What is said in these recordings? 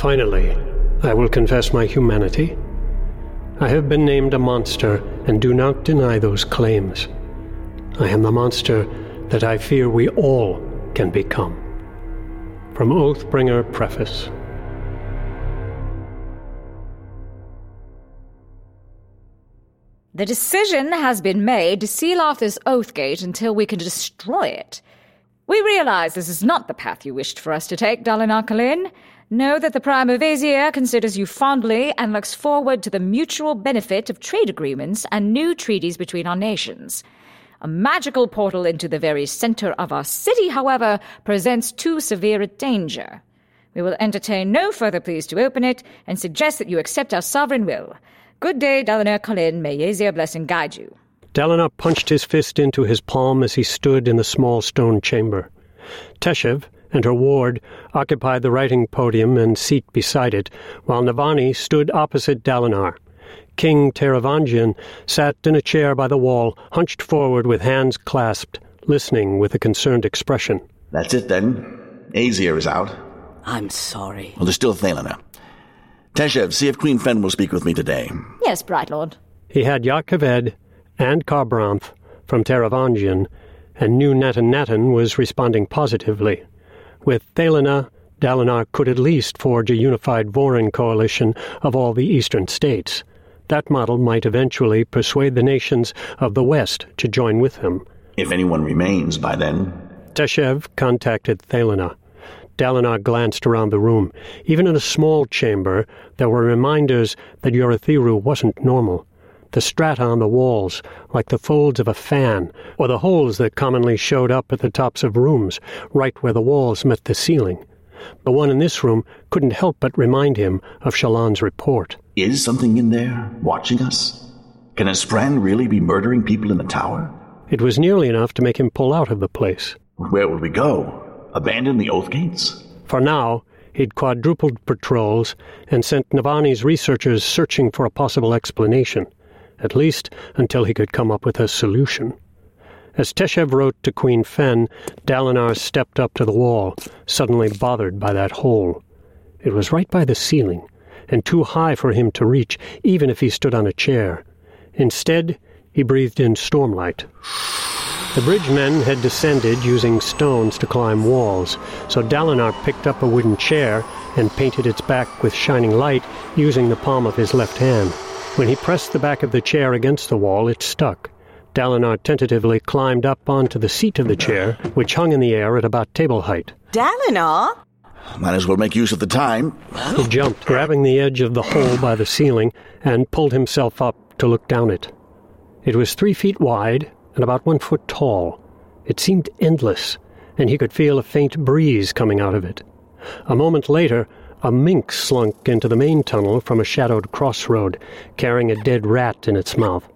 Finally, I will confess my humanity. I have been named a monster and do not deny those claims. I am the monster that I fear we all can become. From Oathbringer Preface. The decision has been made to seal off this oath gate until we can destroy it. We realize this is not the path you wished for us to take, Dalinar Kholin. Know that the Prime of Azir considers you fondly and looks forward to the mutual benefit of trade agreements and new treaties between our nations. A magical portal into the very center of our city, however, presents too severe a danger. We will entertain no further pleas to open it and suggest that you accept our sovereign will. Good day, Dalinar Kholin. May Azir bless and guide you. Dalinar punched his fist into his palm as he stood in the small stone chamber. Teshav, and her ward occupied the writing podium and seat beside it, while Navani stood opposite Dalinar. King Taravangian sat in a chair by the wall, hunched forward with hands clasped, listening with a concerned expression. That's it then. Azir is out. I'm sorry. Well, there's still Thaylenah. Teshav, see if Queen Fen will speak with me today. Yes, Bright Lord. He had Jah Keved and Kharbranth from Taravangian, and knew Natan Natan was responding positively. With Thaylenah, Dalinar could at least forge a unified Vorin coalition of all the eastern states. That model might eventually persuade the nations of the West to join with him. If anyone remains by then. Teshav contacted Thaylenah. Dalinar glanced around the room. Even in a small chamber, there were reminders that Urithiru wasn't normal the strata on the walls, like the folds of a fan, or the holes that commonly showed up at the tops of rooms, right where the walls met the ceiling. The one in this room couldn't help but remind him of Shallan's report. Is something in there watching us? Can Espran really be murdering people in the tower? It was nearly enough to make him pull out of the place. Where would we go? Abandon the Oath Gates? For now, he'd quadrupled patrols and sent Navani's researchers searching for a possible explanation at least until he could come up with a solution. As Teshav wrote to Queen Fen, Dalinar stepped up to the wall, suddenly bothered by that hole. It was right by the ceiling, and too high for him to reach, even if he stood on a chair. Instead, he breathed in stormlight. The bridge men had descended using stones to climb walls, so Dalinar picked up a wooden chair and painted its back with shining light using the palm of his left hand. When he pressed the back of the chair against the wall, it stuck. Dalinar tentatively climbed up onto the seat of the chair, which hung in the air at about table height. Dalinar? Might as well make use of the time. He jumped, grabbing the edge of the hole by the ceiling, and pulled himself up to look down it. It was three feet wide and about one foot tall. It seemed endless, and he could feel a faint breeze coming out of it. A moment later, a mink slunk into the main tunnel from a shadowed crossroad, carrying a dead rat in its mouth.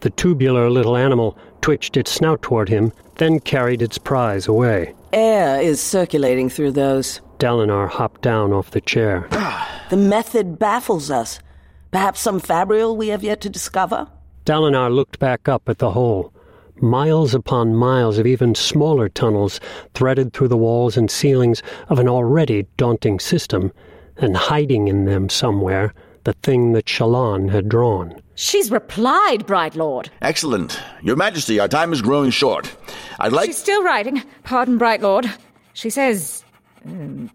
The tubular little animal twitched its snout toward him, then carried its prize away. Air is circulating through those. Dalinar hopped down off the chair. the method baffles us. Perhaps some fabrial we have yet to discover? Dalinar looked back up at the hole. Miles upon miles of even smaller tunnels threaded through the walls and ceilings of an already daunting system, and hiding in them somewhere the thing that Shallan had drawn. She's replied, Bright Lord. Excellent. Your Majesty, our time is growing short. I'd like. She's still writing. Pardon, Bright Lord. She says. Um,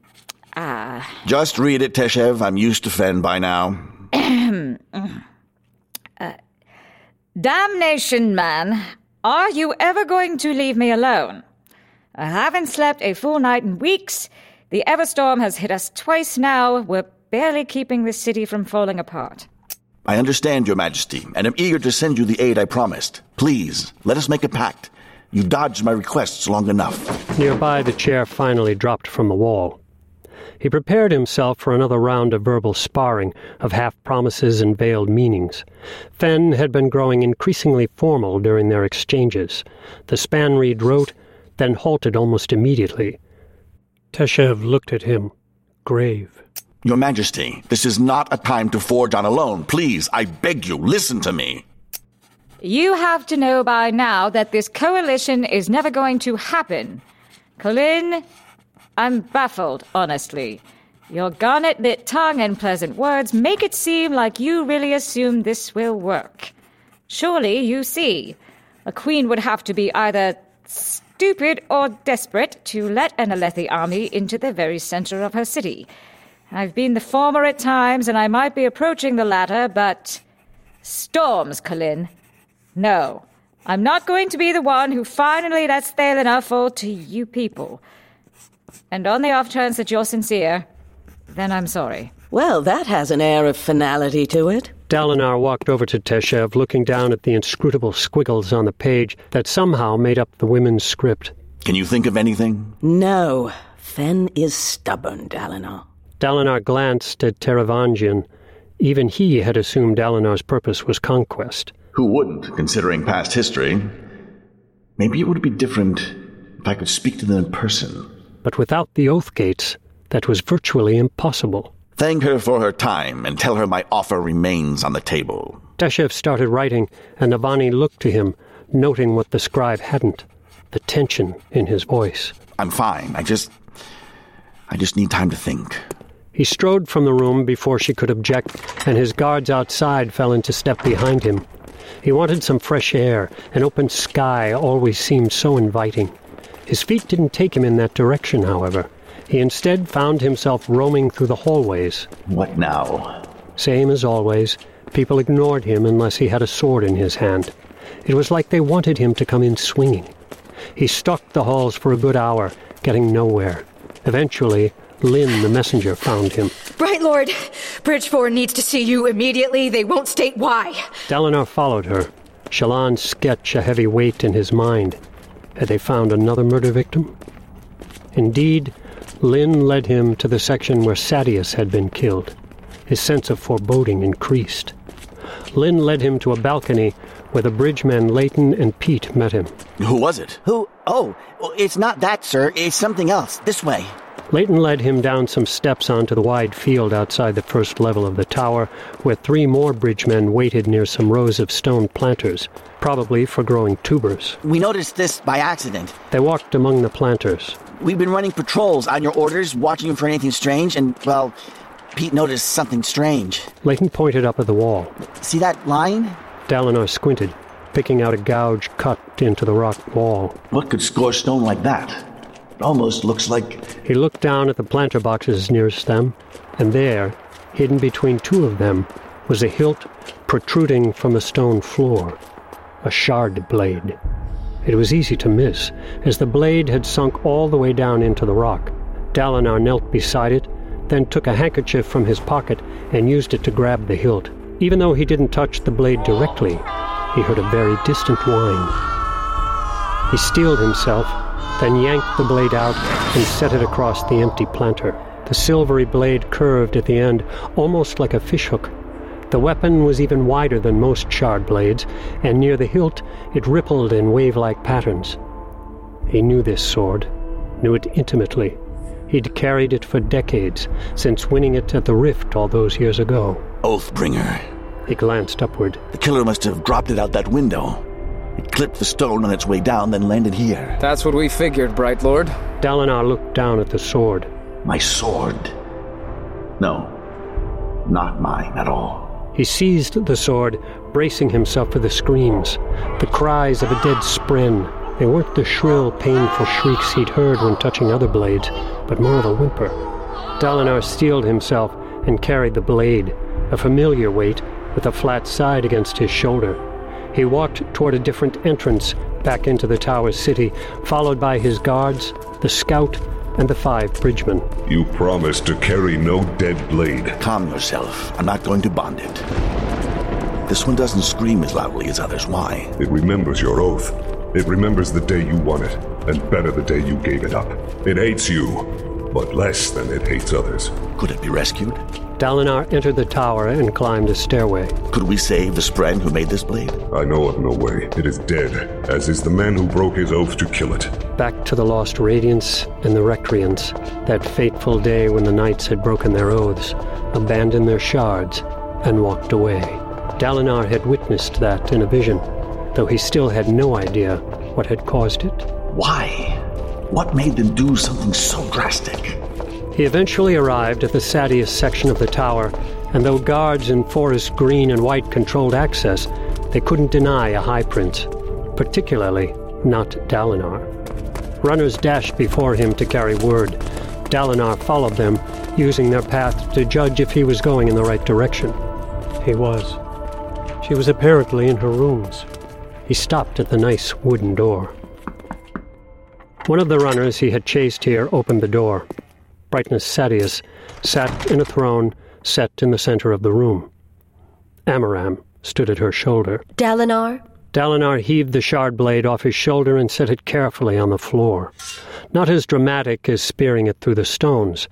ah. Uh... Just read it, Teshav. I'm used to Fen by now. uh, damnation, man. Are you ever going to leave me alone? I haven't slept a full night in weeks. The Everstorm has hit us twice now. We're barely keeping the city from falling apart. I understand, Your Majesty, and am eager to send you the aid I promised. Please, let us make a pact. You've dodged my requests long enough. Nearby, the chair finally dropped from the wall. He prepared himself for another round of verbal sparring, of half promises and veiled meanings. Fen had been growing increasingly formal during their exchanges. The Spanreed wrote, then halted almost immediately. Teshav looked at him, grave. Your Majesty, this is not a time to forge on alone. Please, I beg you, listen to me. You have to know by now that this coalition is never going to happen. Kholin I'm baffled, honestly. Your garnet lit tongue and pleasant words make it seem like you really assume this will work. Surely you see, a queen would have to be either stupid or desperate to let an Alethi army into the very center of her city. I've been the former at times, and I might be approaching the latter, but. Storms, Kholin. No, I'm not going to be the one who finally lets Thaylen fall to you people. And on the off chance that you're sincere, then I'm sorry. Well, that has an air of finality to it. Dalinar walked over to Teshav, looking down at the inscrutable squiggles on the page that somehow made up the women's script. Can you think of anything? No. Fen is stubborn, Dalinar. Dalinar glanced at Taravangian. Even he had assumed Dalinar's purpose was conquest. Who wouldn't, considering past history? Maybe it would be different if I could speak to them in person. But without the Oath Gates, that was virtually impossible. Thank her for her time and tell her my offer remains on the table. Teshav started writing, and Navani looked to him, noting what the scribe hadn't the tension in his voice. I'm fine. I just. I just need time to think. He strode from the room before she could object, and his guards outside fell into step behind him. He wanted some fresh air. An open sky always seemed so inviting. His feet didn't take him in that direction, however. He instead found himself roaming through the hallways. What now? Same as always. People ignored him unless he had a sword in his hand. It was like they wanted him to come in swinging. He stalked the halls for a good hour, getting nowhere. Eventually, Lyn, the messenger, found him. Bright Lord, Bridgefour needs to see you immediately. They won't state why. Dalinar followed her, Shallan's sketch a heavy weight in his mind. Had they found another murder victim? Indeed, Lyn led him to the section where Sadeas had been killed. His sense of foreboding increased. Lyn led him to a balcony where the bridgemen Layton and Pete met him. Who was it? Who? Oh, it's not that, sir. It's something else. This way. Layton led him down some steps onto the wide field outside the first level of the tower, where three more bridgemen waited near some rows of stone planters, probably for growing tubers. We noticed this by accident. They walked among the planters. We've been running patrols on your orders, watching for anything strange, and, well, Pete noticed something strange. Leighton pointed up at the wall. See that line? Dalinar squinted, picking out a gouge cut into the rock wall. What could score stone like that? It almost looks like. He looked down at the planter boxes nearest them, and there, hidden between two of them, was a hilt protruding from the stone floor. A shard blade. It was easy to miss, as the blade had sunk all the way down into the rock. Dalinar knelt beside it, then took a handkerchief from his pocket and used it to grab the hilt. Even though he didn't touch the blade directly, he heard a very distant whine. He steeled himself, then yanked the blade out and set it across the empty planter. The silvery blade curved at the end, almost like a fishhook, the weapon was even wider than most shard blades, and near the hilt it rippled in wave-like patterns. He knew this sword, knew it intimately. He'd carried it for decades, since winning it at the Rift all those years ago. Oathbringer. He glanced upward. The killer must have dropped it out that window. It clipped the stone on its way down, then landed here. That's what we figured, Bright Lord. Dalinar looked down at the sword. My sword. No, not mine at all. He seized the sword, bracing himself for the screams, the cries of a dead spren. They weren't the shrill, painful shrieks he'd heard when touching other blades, but more of a whimper. Dalinar steeled himself and carried the blade, a familiar weight, with a flat side against his shoulder. He walked toward a different entrance back into the tower's city, followed by his guards, the scout, and the five bridgemen. You promised to carry no dead blade. Calm yourself. I'm not going to bond it. This one doesn't scream as loudly as others. Why? It remembers your oath. It remembers the day you won it, and better the day you gave it up. It hates you, but less than it hates others. Could it be rescued? Dalinar entered the tower and climbed a stairway. Could we save the Spren who made this blade? I know of no way. It is dead, as is the man who broke his oath to kill it. Back to the Lost Radiants and the Recreants, that fateful day when the knights had broken their oaths, abandoned their shards, and walked away. Dalinar had witnessed that in a vision, though he still had no idea what had caused it. Why? What made them do something so drastic? He eventually arrived at the Sadeas section of the tower, and though guards in forest green and white controlled access, they couldn't deny a High Prince, particularly not Dalinar. Runners dashed before him to carry word. Dalinar followed them, using their path to judge if he was going in the right direction. He was. She was apparently in her rooms. He stopped at the nice wooden door. One of the runners he had chased here opened the door. Brightness Sadeas sat in a throne set in the center of the room. Amaram stood at her shoulder. Dalinar? Dalinar heaved the shard blade off his shoulder and set it carefully on the floor. Not as dramatic as spearing it through the stones,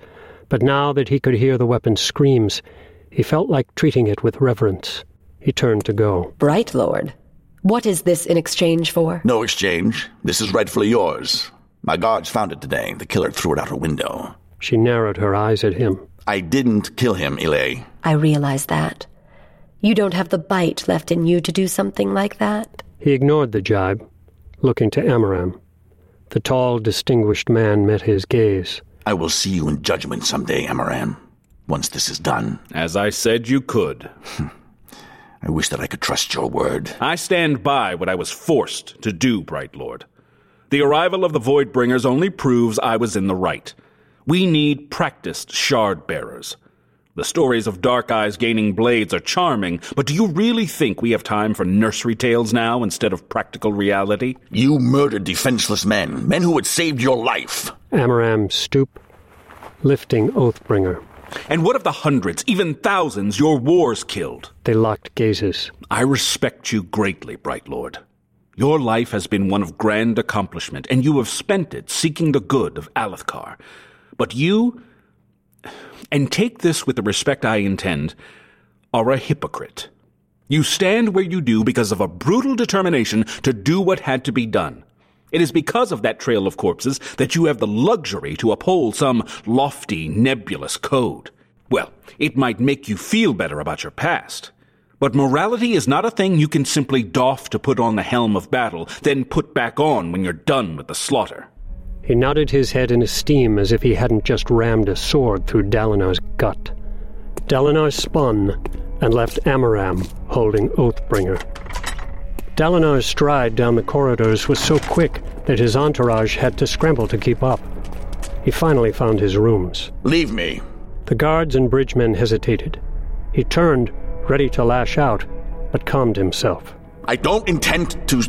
but now that he could hear the weapon's screams, he felt like treating it with reverence. He turned to go. Bright Lord, what is this in exchange for? No exchange. This is rightfully yours. My guards found it today. The killer threw it out a window. She narrowed her eyes at him. I didn't kill him, Ialai. I realize that. You don't have the bite left in you to do something like that. He ignored the jibe, looking to Amaram. The tall, distinguished man met his gaze. I will see you in judgment someday, Amaram. Once this is done. As I said you could. I wish that I could trust your word. I stand by what I was forced to do, Bright Lord. The arrival of the Voidbringers only proves I was in the right. We need practiced shard bearers. The stories of Dark Eyes gaining blades are charming, but do you really think we have time for nursery tales now instead of practical reality? You murdered defenseless men, men who had saved your life. Amaram stoop, lifting Oathbringer. And what of the hundreds, even thousands, your wars killed? They locked gazes. I respect you greatly, Bright Lord. Your life has been one of grand accomplishment, and you have spent it seeking the good of Alethkar. But you, and take this with the respect I intend, are a hypocrite. You stand where you do because of a brutal determination to do what had to be done. It is because of that trail of corpses that you have the luxury to uphold some lofty, nebulous code. Well, it might make you feel better about your past. But morality is not a thing you can simply doff to put on the helm of battle, then put back on when you're done with the slaughter. He nodded his head in esteem as if he hadn't just rammed a sword through Dalinar's gut. Dalinar spun and left Amaram holding Oathbringer. Dalinar's stride down the corridors was so quick that his entourage had to scramble to keep up. He finally found his rooms. Leave me. The guards and bridgemen hesitated. He turned, ready to lash out, but calmed himself. I don't intend to.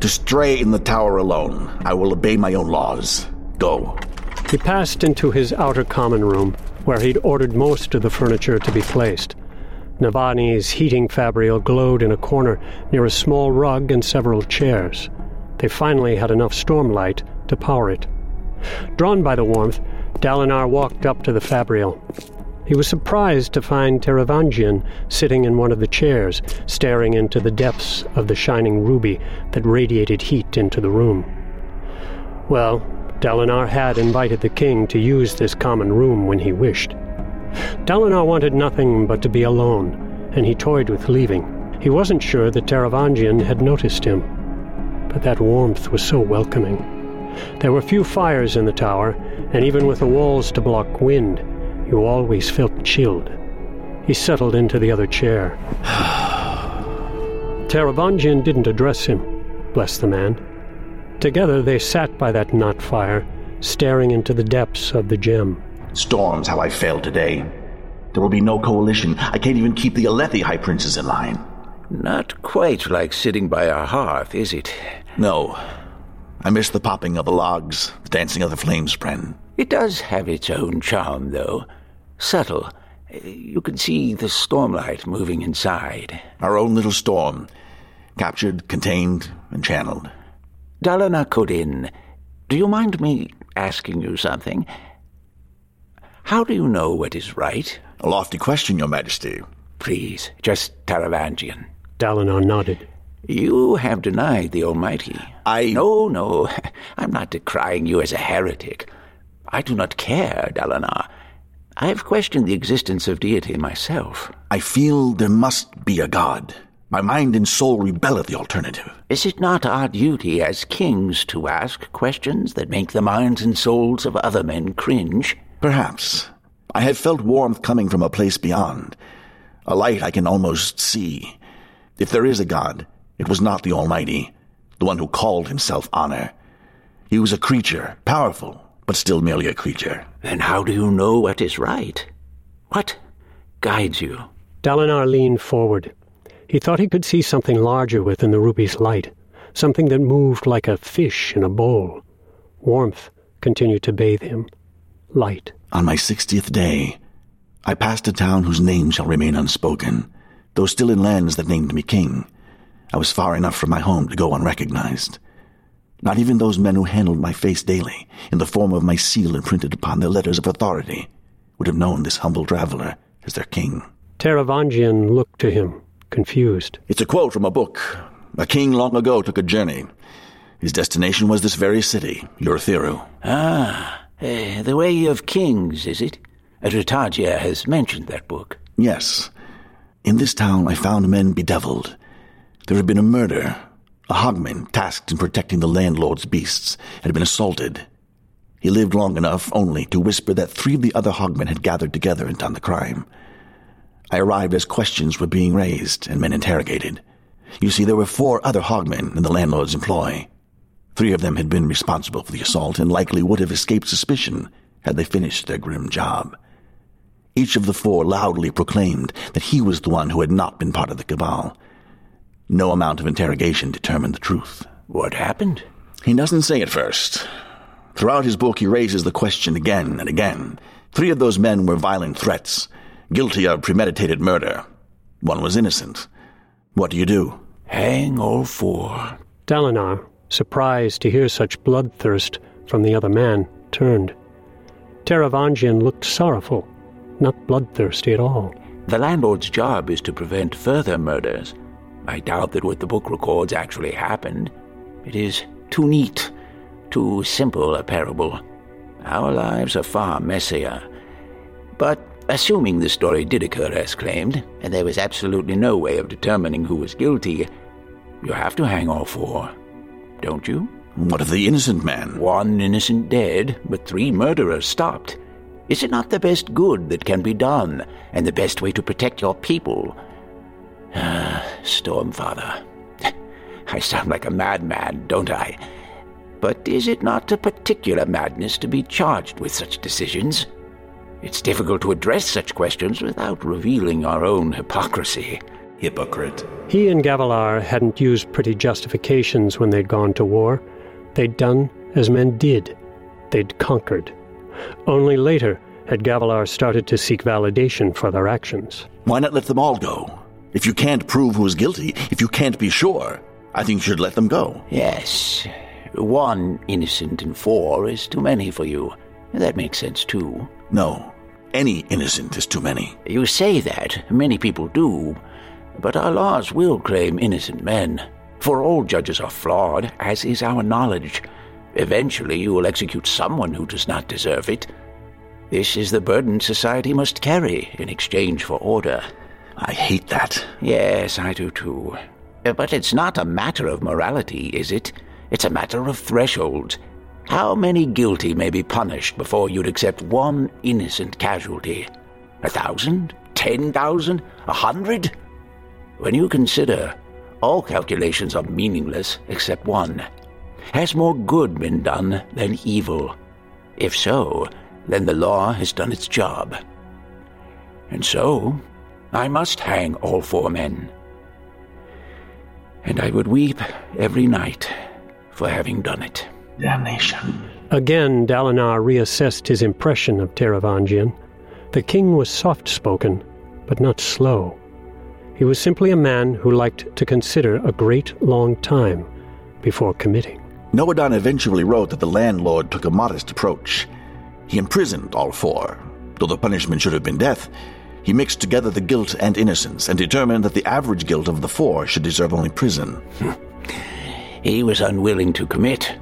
to stray in the tower alone. I will obey my own laws. Go. He passed into his outer common room, where he'd ordered most of the furniture to be placed. Navani's heating fabrial glowed in a corner near a small rug and several chairs. They finally had enough stormlight to power it. Drawn by the warmth, Dalinar walked up to the fabrial. He was surprised to find Taravangian sitting in one of the chairs, staring into the depths of the shining ruby that radiated heat into the room. Well, Dalinar had invited the king to use this common room when he wished. Dalinar wanted nothing but to be alone, and he toyed with leaving. He wasn't sure that Taravangian had noticed him, but that warmth was so welcoming. There were few fires in the tower, and even with the walls to block wind, you always felt chilled. He settled into the other chair. Taravangian didn't address him, bless the man. Together they sat by that knot fire, staring into the depths of the gem. Storms how I failed today. There will be no coalition. I can't even keep the Alethi High Princes in line. Not quite like sitting by a hearth, is it? No. I miss the popping of the logs, the dancing of the flames, Bren. It does have its own charm, though. Subtle. You can see the stormlight moving inside. Our own little storm. Captured, contained, and channeled. Dalinar Kholin, do you mind me asking you something? How do you know what is right? A lofty question, Your Majesty. Please, just Taravangian. Dalinar nodded. You have denied the Almighty. I. No, no. I'm not decrying you as a heretic. I do not care, Dalinar. I have questioned the existence of deity myself. I feel there must be a god. My mind and soul rebel at the alternative. Is it not our duty as kings to ask questions that make the minds and souls of other men cringe? Perhaps. I have felt warmth coming from a place beyond. A light I can almost see. If there is a God, it was not the Almighty, the one who called himself honor. He was a creature, powerful, but still merely a creature. Then how do you know what is right? What guides you? Dalinar leaned forward. He thought he could see something larger within the ruby's light, something that moved like a fish in a bowl. Warmth continued to bathe him. Light. On my sixtieth day, I passed a town whose name shall remain unspoken, though still in lands that named me king. I was far enough from my home to go unrecognized. Not even those men who handled my face daily, in the form of my seal imprinted upon their letters of authority, would have known this humble traveler as their king. Taravangian looked to him, confused. It's a quote from a book. A king long ago took a journey. His destination was this very city, Urithiru. Ah, uh, The Way of Kings, is it? Ratajia has mentioned that book. Yes. In this town, I found men bedeviled. There had been a murder. A hogman, tasked in protecting the landlord's beasts, had been assaulted. He lived long enough only to whisper that three of the other hogmen had gathered together and done the crime. I arrived as questions were being raised and men interrogated. You see, there were four other hogmen in the landlord's employ. Three of them had been responsible for the assault and likely would have escaped suspicion had they finished their grim job. Each of the four loudly proclaimed that he was the one who had not been part of the cabal. No amount of interrogation determined the truth. What happened? He doesn't say at first. Throughout his book, he raises the question again and again. Three of those men were violent threats, guilty of premeditated murder. One was innocent. What do you do? Hang all four. Dalinar, surprised to hear such bloodthirst from the other man, turned. Taravangian looked sorrowful, not bloodthirsty at all. The landlord's job is to prevent further murders. I doubt that what the book records actually happened. It is too neat, too simple a parable. Our lives are far messier. But Assuming the story did occur as claimed, and there was absolutely no way of determining who was guilty, you have to hang all four, don't you? What of the innocent man? One innocent dead, but three murderers stopped. Is it not the best good that can be done, and the best way to protect your people? Ah, Stormfather. I sound like a madman, don't I? But is it not a particular madness to be charged with such decisions? It's difficult to address such questions without revealing our own hypocrisy. Hypocrite. He and Gavilar hadn't used pretty justifications when they'd gone to war. They'd done as men did. They'd conquered. Only later had Gavilar started to seek validation for their actions. Why not let them all go? If you can't prove who's guilty, if you can't be sure, I think you should let them go. Yes. One innocent in four is too many for you. That makes sense, too. No. Any innocent is too many. You say that. Many people do. But our laws will claim innocent men. For all judges are flawed, as is our knowledge. Eventually you will execute someone who does not deserve it. This is the burden society must carry in exchange for order. I hate that. Yes, I do too. Uh, but it's not a matter of morality, is it? It's a matter of thresholds. How many guilty may be punished before you'd accept one innocent casualty? A thousand? Ten thousand? A hundred? When you consider, all calculations are meaningless except one. Has more good been done than evil? If so, then the law has done its job. And so, I must hang all four men. And I would weep every night for having done it. Damnation. Again, Dalinar reassessed his impression of Taravangian. The king was soft spoken, but not slow. He was simply a man who liked to consider a great long time before committing. Nohadon eventually wrote that the landlord took a modest approach. He imprisoned all four. Though the punishment should have been death, he mixed together the guilt and innocence and determined that the average guilt of the four should deserve only prison. Hmm. he was unwilling to commit.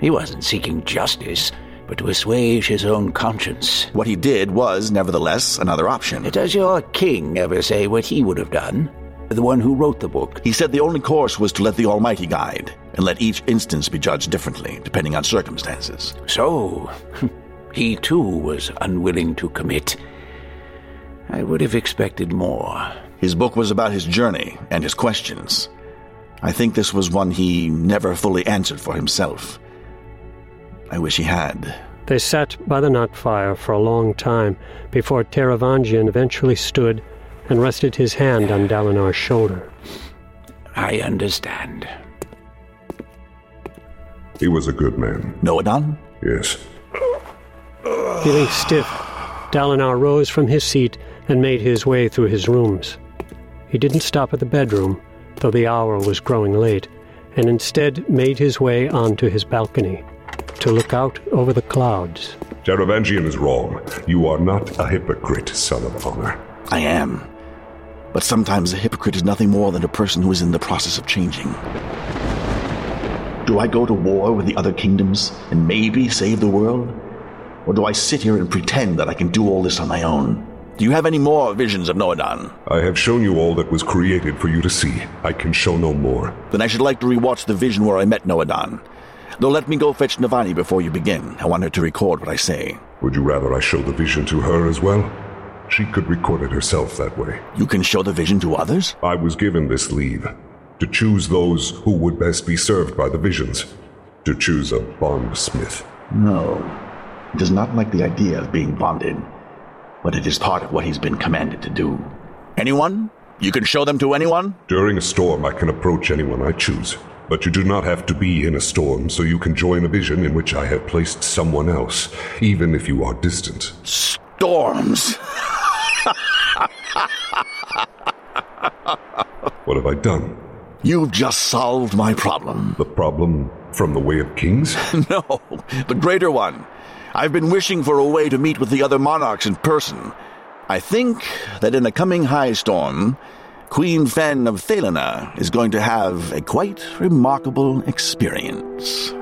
He wasn't seeking justice, but to assuage his own conscience. What he did was, nevertheless, another option. Does your king ever say what he would have done? The one who wrote the book. He said the only course was to let the Almighty guide, and let each instance be judged differently, depending on circumstances. So, he too was unwilling to commit. I would have expected more. His book was about his journey and his questions. I think this was one he never fully answered for himself. I wish he had. They sat by the nut fire for a long time before Taravangian eventually stood and rested his hand on Dalinar's shoulder. I understand. He was a good man. Nohadon? Yes. Feeling stiff, Dalinar rose from his seat and made his way through his rooms. He didn't stop at the bedroom, though the hour was growing late, and instead made his way onto his balcony to look out over the clouds. Taravangian is wrong. You are not a hypocrite, son of honor. I am. But sometimes a hypocrite is nothing more than a person who is in the process of changing. Do I go to war with the other kingdoms and maybe save the world? Or do I sit here and pretend that I can do all this on my own? Do you have any more visions of Nohadon? I have shown you all that was created for you to see. I can show no more. Then I should like to rewatch the vision where I met Nohadon. Though let me go fetch Navani before you begin. I want her to record what I say. Would you rather I show the vision to her as well? She could record it herself that way. You can show the vision to others? I was given this leave to choose those who would best be served by the visions. To choose a bondsmith. No. He does not like the idea of being bonded, but it is part of what he's been commanded to do. Anyone? You can show them to anyone? During a storm, I can approach anyone I choose. But you do not have to be in a storm, so you can join a vision in which I have placed someone else, even if you are distant. Storms! what have I done? You've just solved my problem. The problem from the Way of Kings? no, the greater one. I've been wishing for a way to meet with the other monarchs in person. I think that in a coming high storm, Queen Fen of Thaylenah is going to have a quite remarkable experience.